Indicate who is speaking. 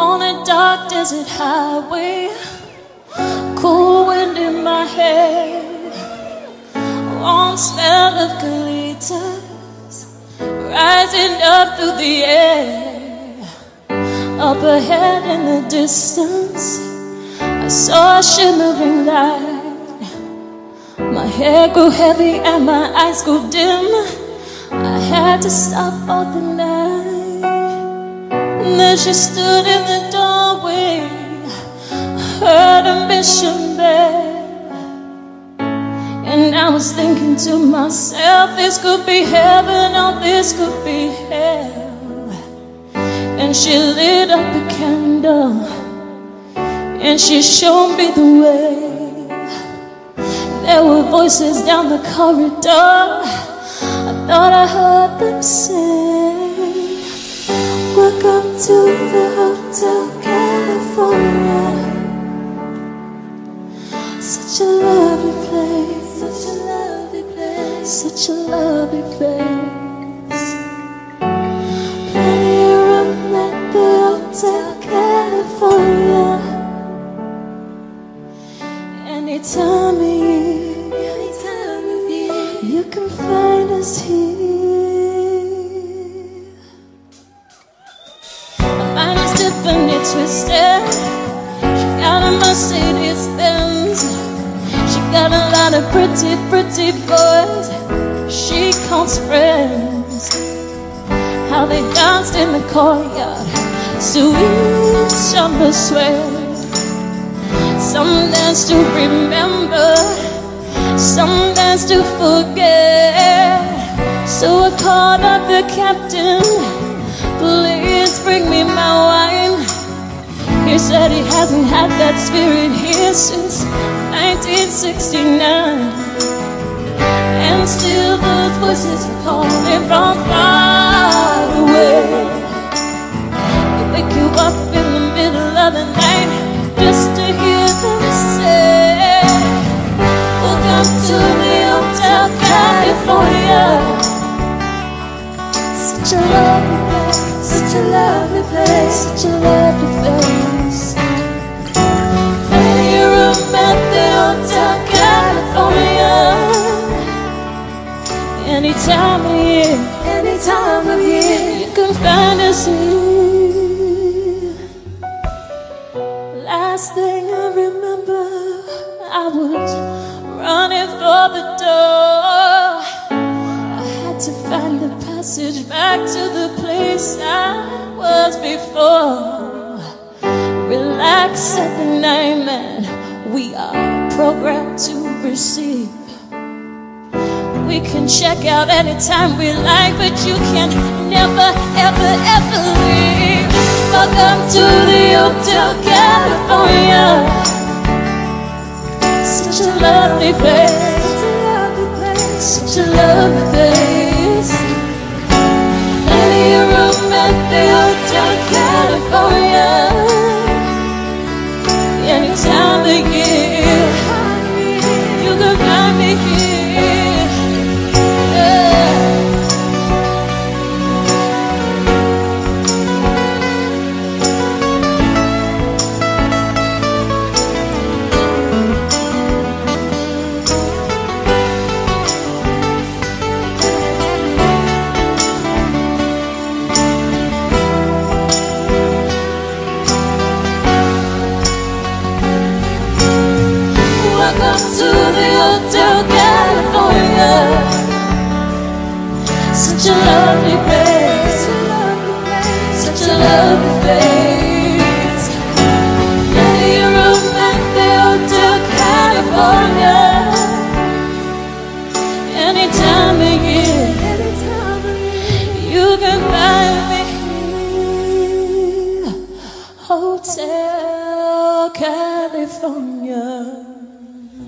Speaker 1: on a dark desert highway. Cool wind in my hair, warm smell of colitas rising up through the air. Up ahead in the distance, I saw a shimmering light. My hair grew heavy and my eyes grew dim. I had to stop for the night. Then she stood in the doorway, heard a mission bell. And I was thinking to myself, this could be heaven or this could be hell. And she lit up a candle and she showed me the way. There were voices down the corridor. I thought I heard them say. Welcome to the Hotel California. Such a lovely place, such a lovely place, such a lovely place. Plenty of room at the Hotel California. Any of year, any time of year, you can find us here. Twisted. She got a Mercedes Benz. She got a lot of pretty, pretty boys. She calls friends. How they danced in the courtyard. Sweet summer sweat. Some dance to remember. Some dance to forget. So I called up the captain. Please bring me my wine. Said he hasn't had that spirit here since 1969. And still those voices are calling from far away. They wake you up in the middle of the night just to hear them say, Welcome to the Hotel California. Such a lovely place, such a lovely place, such a lovely place. Time of year, any time of year, you can find us here. Last thing I remember, I was running for the door. I had to find the passage back to the place I was before. Relax at the name, and we are programmed to receive. We can check out anytime we like, but you can never, ever, ever leave. Welcome to the Hotel California. Such a lovely place, such a lovely place. Of room at the Hotel California. Such a lovely place, such a lovely place. Plenty of room at the Hotel California. Any time of year, you can find me here. Hotel California.